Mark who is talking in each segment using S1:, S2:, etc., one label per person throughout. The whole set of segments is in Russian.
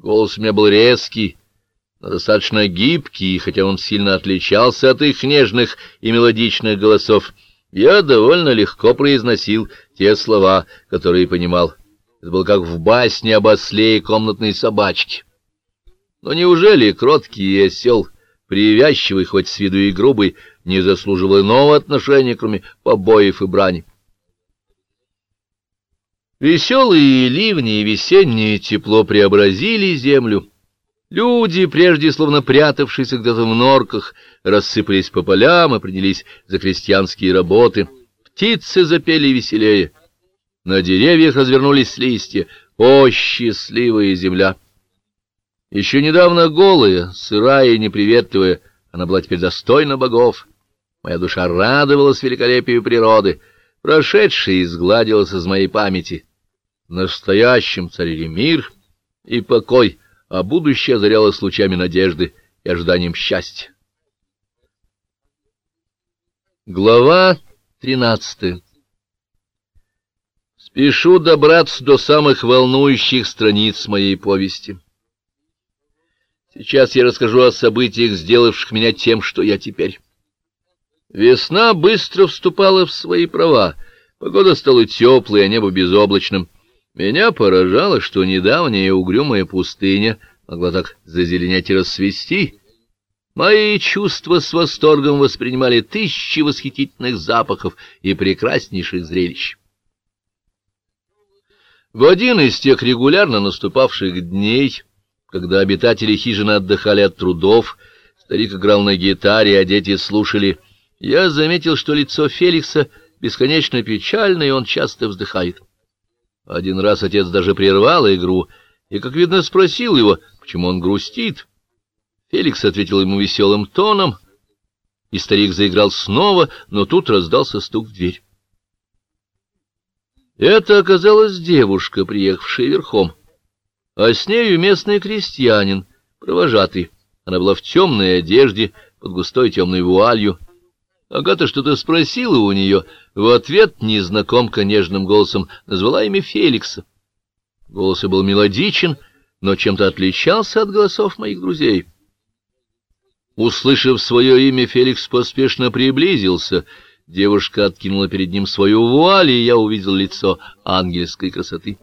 S1: Голос у меня был резкий, но достаточно гибкий, хотя он сильно отличался от их нежных и мелодичных голосов, я довольно легко произносил те слова, которые понимал. Это было как в басне об осле и комнатной собачке. Но неужели кроткий осел, привязчивый, хоть с виду и грубый, не заслуживал иного отношения, кроме побоев и брани? Веселые ливни и весеннее тепло преобразили землю. Люди, прежде словно прятавшиеся где-то в норках, рассыпались по полям и принялись за крестьянские работы. Птицы запели веселее. На деревьях развернулись листья. О, счастливая земля! Еще недавно голая, сырая и неприветливая, она была теперь достойна богов. Моя душа радовалась великолепию природы, прошедшее изгладилось из моей памяти. В настоящем царили мир и покой, а будущее озарялось лучами надежды и ожиданием счастья. Глава тринадцатая Спешу добраться до самых волнующих страниц моей повести. Сейчас я расскажу о событиях, сделавших меня тем, что я теперь. Весна быстро вступала в свои права, погода стала теплой, а небо безоблачным. Меня поражало, что недавняя угрюмая пустыня могла так зазеленять и расцвести. Мои чувства с восторгом воспринимали тысячи восхитительных запахов и прекраснейших зрелищ. В один из тех регулярно наступавших дней, когда обитатели хижины отдыхали от трудов, старик играл на гитаре, а дети слушали, я заметил, что лицо Феликса бесконечно печально, и он часто вздыхает. Один раз отец даже прервал игру и, как видно, спросил его, почему он грустит. Феликс ответил ему веселым тоном, и старик заиграл снова, но тут раздался стук в дверь. Это оказалась девушка, приехавшая верхом, а с нею местный крестьянин, провожатый. Она была в темной одежде, под густой темной вуалью, Агата что-то спросила у нее. В ответ незнакомка нежным голосом назвала имя Феликса. Голос был мелодичен, но чем-то отличался от голосов моих друзей. Услышав свое имя, Феликс поспешно приблизился. Девушка откинула перед ним свою вуаль, и я увидел лицо ангельской красоты.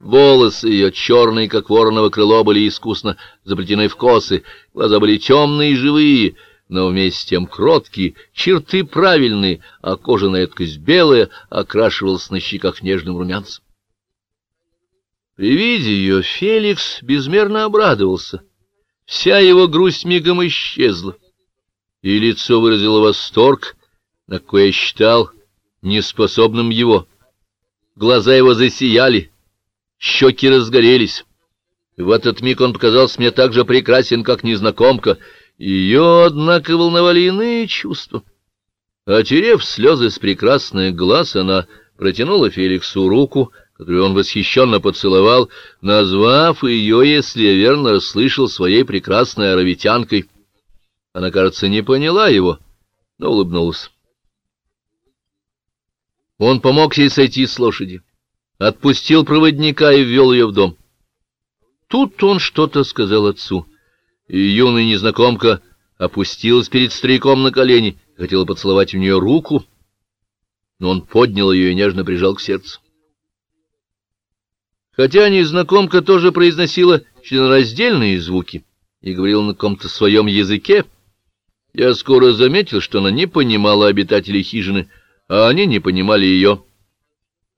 S1: Волосы ее, черные, как вороново крыло, были искусно заплетены в косы, глаза были темные и живые — но вместе с тем кроткие, черты правильные, а кожа на редкость белая окрашивалась на щеках нежным румянцем. При виде ее Феликс безмерно обрадовался. Вся его грусть мигом исчезла, и лицо выразило восторг, на кое считал неспособным его. Глаза его засияли, щеки разгорелись. В этот миг он показался мне так же прекрасен, как незнакомка — ее, однако, волновали иные чувства. Отерев слезы с прекрасных глаз, она протянула Феликсу руку, которую он восхищенно поцеловал, назвав ее, если я верно расслышал, своей прекрасной аравитянкой. Она, кажется, не поняла его, но улыбнулась. Он помог ей сойти с лошади, отпустил проводника и ввел ее в дом. Тут он что-то сказал отцу — и юная незнакомка опустилась перед стариком на колени, хотела поцеловать у нее руку, но он поднял ее и нежно прижал к сердцу. Хотя незнакомка тоже произносила членораздельные звуки и говорила на каком-то своем языке, я скоро заметил, что она не понимала обитателей хижины, а они не понимали ее.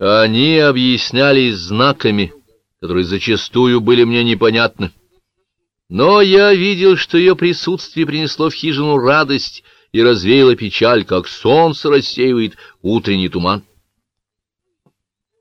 S1: Они объяснялись знаками, которые зачастую были мне непонятны. Но я видел, что ее присутствие принесло в хижину радость и развеяло печаль, как солнце рассеивает утренний туман.